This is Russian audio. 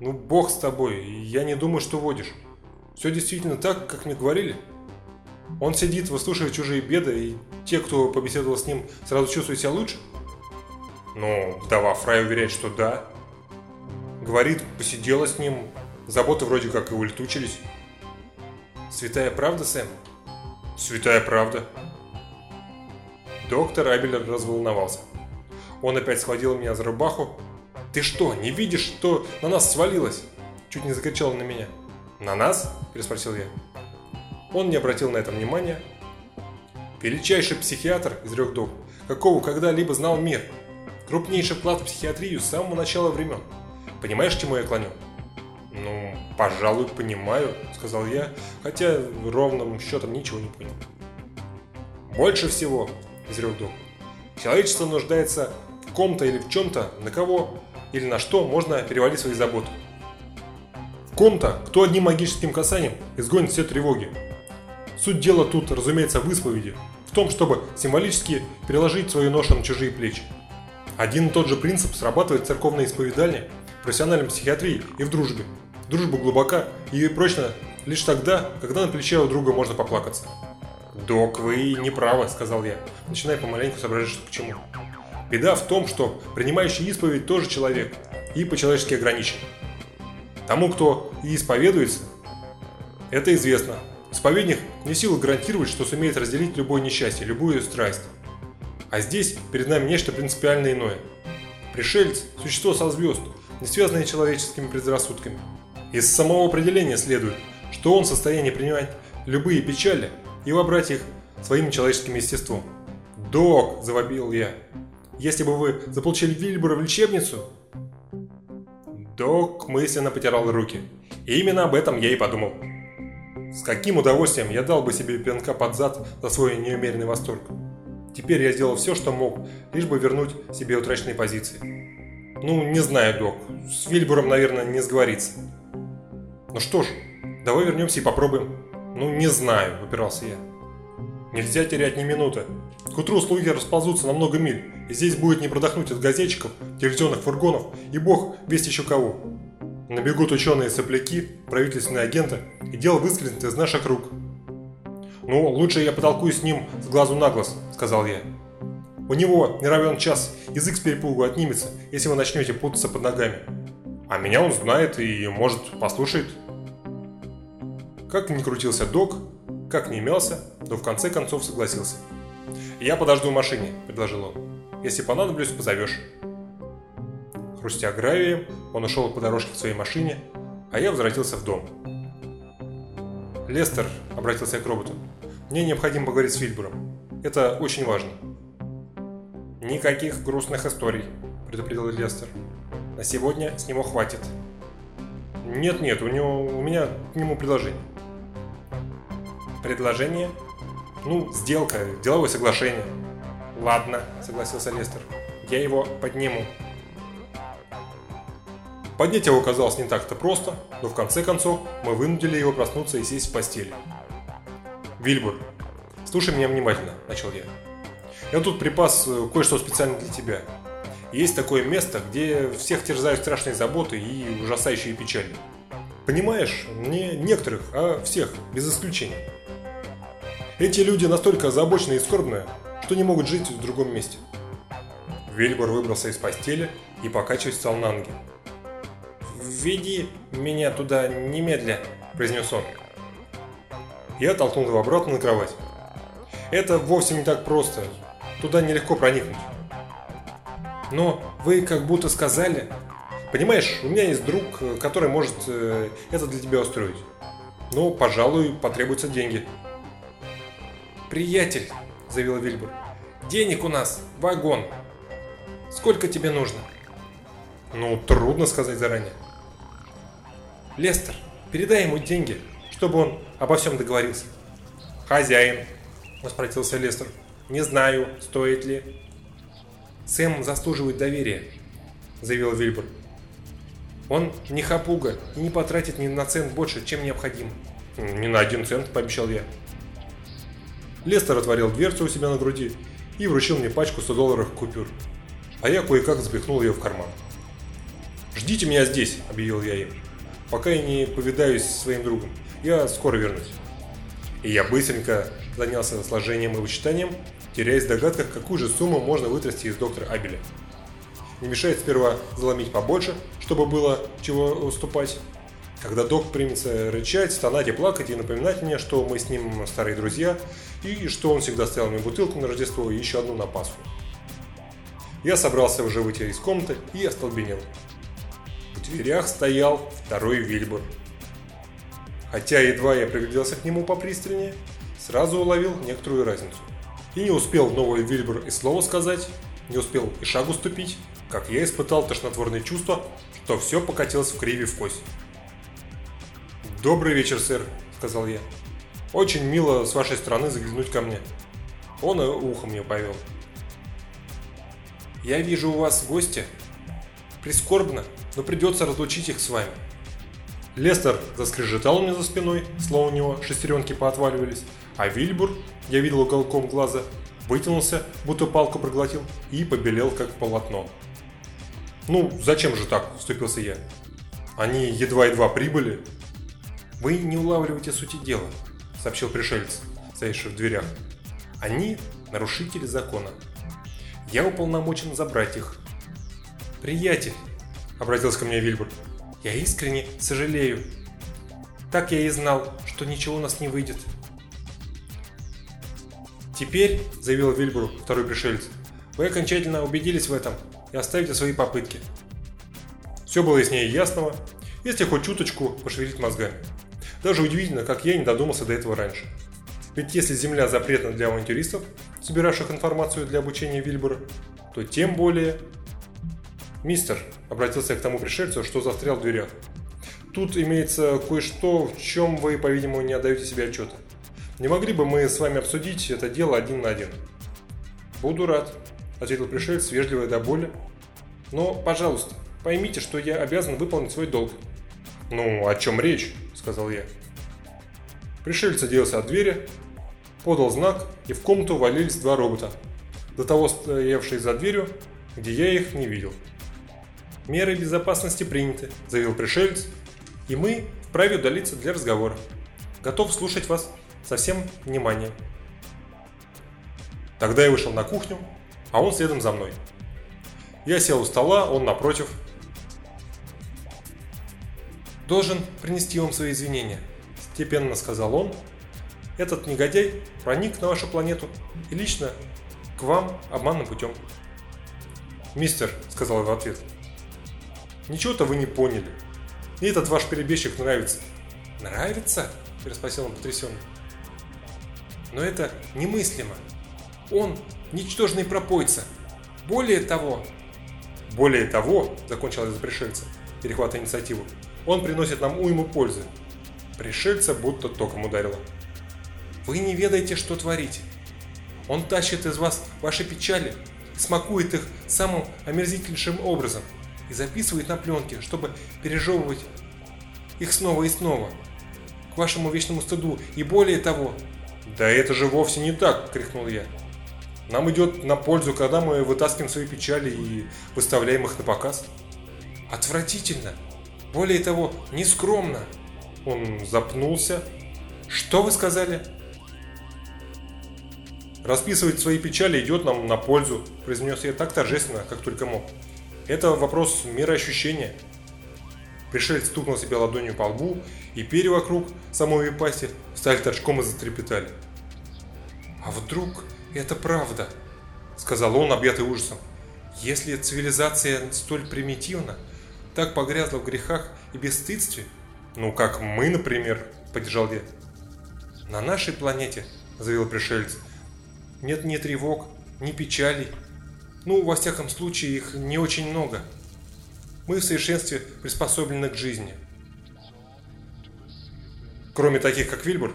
Ну, бог с тобой, я не думаю, что водишь. Все действительно так, как мне говорили. Он сидит, выслушивает чужие беды, и те, кто побеседовал с ним, сразу чувствуют себя лучше? Ну, вдова Фрай уверяет, что да. Говорит, посидела с ним, заботы вроде как и улетучились. Святая правда, Сэм? Святая правда. Доктор Абелер разволновался. Он опять схватил меня за рубаху. «Ты что, не видишь, что на нас свалилось?» Чуть не закричал на меня. «На нас?» – переспросил я. Он не обратил на это внимания. «Величайший психиатр», – изрек док, – «какого когда-либо знал мир. Крупнейший вклад в психиатрию с самого начала времен. Понимаешь, к чему я клоню?» «Ну, пожалуй, понимаю», – сказал я, хотя ровным счетом ничего не понял. «Больше всего», – изрек док, – «человечество нуждается ком-то или в чем-то, на кого или на что можно перевалить свои заботы. В ком-то, кто одним магическим касанием изгонит все тревоги. Суть дела тут, разумеется, в исповеди, в том, чтобы символически переложить свою ношу на чужие плечи. Один и тот же принцип срабатывает в церковной исповедальне, в профессиональной психиатрии и в дружбе. Дружба глубока и прочна лишь тогда, когда на плече у друга можно поплакаться. «Док, вы не правы», — сказал я, начиная помаленьку соображать, что к чему. Беда в том, что принимающий исповедь тоже человек и по-человечески ограничен. Тому, кто и исповедуется, это известно. Исповедник не силу гарантировать, что сумеет разделить любое несчастье, любую страсть. А здесь перед нами нечто принципиально иное. Пришелец – существо со звезд, не связанное человеческими предрассудками. Из самого определения следует, что он в состоянии принимать любые печали и вобрать их своим человеческим естеством. «Док!» – завопил я. Если бы вы заполучили Вильбура в лечебницу...» Док мысленно потирал руки. И именно об этом я и подумал. С каким удовольствием я дал бы себе пинка под зад за свой неумеренный восторг. Теперь я сделал все, что мог, лишь бы вернуть себе утраченные позиции. Ну, не знаю, док. С Вильбуром, наверное, не сговориться. Ну что ж, давай вернемся и попробуем. Ну, не знаю, упирался я. Нельзя терять ни минуты. К утру слуги расползутся на много миль, и здесь будет не продохнуть от газетчиков, телевизионных фургонов и бог весть еще кого. Набегут ученые-сопляки, правительственные агенты, и дело выскользнет из наших рук. «Ну, лучше я потолкую с ним с глазу на глаз», – сказал я. «У него, не равен час, язык с перепугу отнимется, если вы начнете путаться под ногами. А меня он знает и, может, послушает». Как ни крутился док, как ни мялся, но в конце концов согласился. «Я подожду в машине», – предложил он. «Если понадоблюсь, позовешь». Хрустя гравием, он ушел по дорожке к своей машине, а я возвратился в дом. «Лестер», – обратился я к роботу, – «мне необходимо поговорить с Вильбуром. Это очень важно». «Никаких грустных историй», – предупредил Лестер. «На сегодня с него хватит». «Нет-нет, у него у меня к нему предложение». «Предложение?» Ну, сделка, деловое соглашение. Ладно, согласился Лестер. Я его подниму. Поднять его оказалось не так-то просто, но в конце концов мы вынудили его проснуться и сесть в постели. Вильбур, слушай меня внимательно, начал я. Я тут припас э, кое-что специально для тебя. Есть такое место, где всех терзают страшные заботы и ужасающие печали. Понимаешь, не некоторых, а всех, без исключения. Эти люди настолько озабоченные и скорбные, что не могут жить в другом месте. Вильбор выбрался из постели и покачиваясь стал на ноги. «Введи меня туда немедля», – произнес он. Я толкнул его обратно на кровать. «Это вовсе не так просто. Туда нелегко проникнуть». «Но вы как будто сказали...» «Понимаешь, у меня есть друг, который может э, это для тебя устроить. Ну, пожалуй, потребуются деньги». «Приятель», – заявил Вильбур, – «денег у нас вагон. Сколько тебе нужно?» «Ну, трудно сказать заранее». «Лестер, передай ему деньги, чтобы он обо всем договорился». «Хозяин», – воспротивился Лестер, – «не знаю, стоит ли». «Сэм заслуживает доверия», – заявил Вильбур. «Он не хапуга и не потратит ни на цент больше, чем необходимо». «Ни на один цент», – пообещал я. Лестер отворил дверцу у себя на груди и вручил мне пачку 100 долларов купюр, а я кое-как запихнул ее в карман. «Ждите меня здесь», – объявил я им, – «пока я не повидаюсь со своим другом. Я скоро вернусь». И я быстренько занялся сложением и вычитанием, теряясь в догадках, какую же сумму можно вытрясти из доктора Абеля. Не мешает сперва заломить побольше, чтобы было чего уступать. Когда док примется рычать, стонать и плакать и напоминать мне, что мы с ним старые друзья, и что он всегда ставил мне бутылку на Рождество и еще одну на Пасху. Я собрался уже выйти из комнаты и остолбенел. В дверях стоял второй Вильбур. Хотя едва я пригляделся к нему попристальнее, сразу уловил некоторую разницу. И не успел новый Вильбур и слова сказать, не успел и шагу ступить, как я испытал тошнотворное чувство, что все покатилось в криве в кость. «Добрый вечер, сэр», — сказал я. «Очень мило с вашей стороны заглянуть ко мне». Он и ухо мне повел. «Я вижу у вас гости. Прискорбно, но придется разлучить их с вами». Лестер заскрежетал мне за спиной, словно у него шестеренки поотваливались, а Вильбур, я видел уголком глаза, вытянулся, будто палку проглотил, и побелел, как полотно. «Ну, зачем же так?» – вступился я. «Они едва-едва прибыли». «Вы не улавливаете сути дела», – сообщил пришелец, стоявший в дверях. «Они – нарушители закона. Я уполномочен забрать их». «Приятель», – обратился ко мне Вильбур, – «я искренне сожалею. Так я и знал, что ничего у нас не выйдет». «Теперь», – заявил Вильбур, второй пришелец, – «вы окончательно убедились в этом и оставите свои попытки. Все было яснее ясного, если хоть чуточку пошевелить мозгами. Даже удивительно, как я не додумался до этого раньше. Ведь если Земля запретна для авантюристов, собиравших информацию для обучения Вильбура, то тем более... «Мистер», — обратился к тому пришельцу, что застрял в дверях, «тут имеется кое-что, в чем вы, по-видимому, не отдаете себе отчета. Не могли бы мы с вами обсудить это дело один на один?» «Буду рад», – ответил пришелец, вежливо до боли. «Но, пожалуйста, поймите, что я обязан выполнить свой долг». «Ну, о чем речь?» – сказал я. Пришелец оделся от двери, подал знак, и в комнату валились два робота, до того стоявшие за дверью, где я их не видел. «Меры безопасности приняты», – заявил пришелец, – «и мы вправе удалиться для разговора. Готов слушать вас со всем вниманием». Тогда я вышел на кухню, а он следом за мной. Я сел у стола, он напротив. «Должен принести вам свои извинения», – степенно сказал он. «Этот негодяй проник на вашу планету и лично к вам обманным путем». «Мистер», – сказал я в ответ, – «ничего-то вы не поняли. Мне этот ваш перебежчик нравится». «Нравится?» – переспросил он потрясенно. «Но это немыслимо. Он ничтожный пропойца. Более того... Более того, закончил я за пришельца, перехватывая инициативу, он приносит нам уйму пользы. Пришельца будто током ударило. Вы не ведаете, что творите. Он тащит из вас ваши печали, смакует их самым омерзительнейшим образом и записывает на пленке, чтобы пережевывать их снова и снова. К вашему вечному стыду и более того... «Да это же вовсе не так!» – крикнул я. Нам идет на пользу, когда мы вытаскиваем свои печали и выставляем их на показ. Отвратительно. Более того, нескромно. Он запнулся. Что вы сказали? Расписывать свои печали идет нам на пользу, произнес я так торжественно, как только мог. Это вопрос мироощущения. Пришелец стукнул себя ладонью по лбу, и перья вокруг самой пасти стали торчком и затрепетали. А вдруг «Это правда», — сказал он, объятый ужасом. «Если цивилизация столь примитивна, так погрязла в грехах и бесстыдстве, ну, как мы, например», — поддержал я. «На нашей планете», — заявил пришелец, — «нет ни тревог, ни печалей. Ну, во всяком случае, их не очень много. Мы в совершенстве приспособлены к жизни». «Кроме таких, как Вильбур?»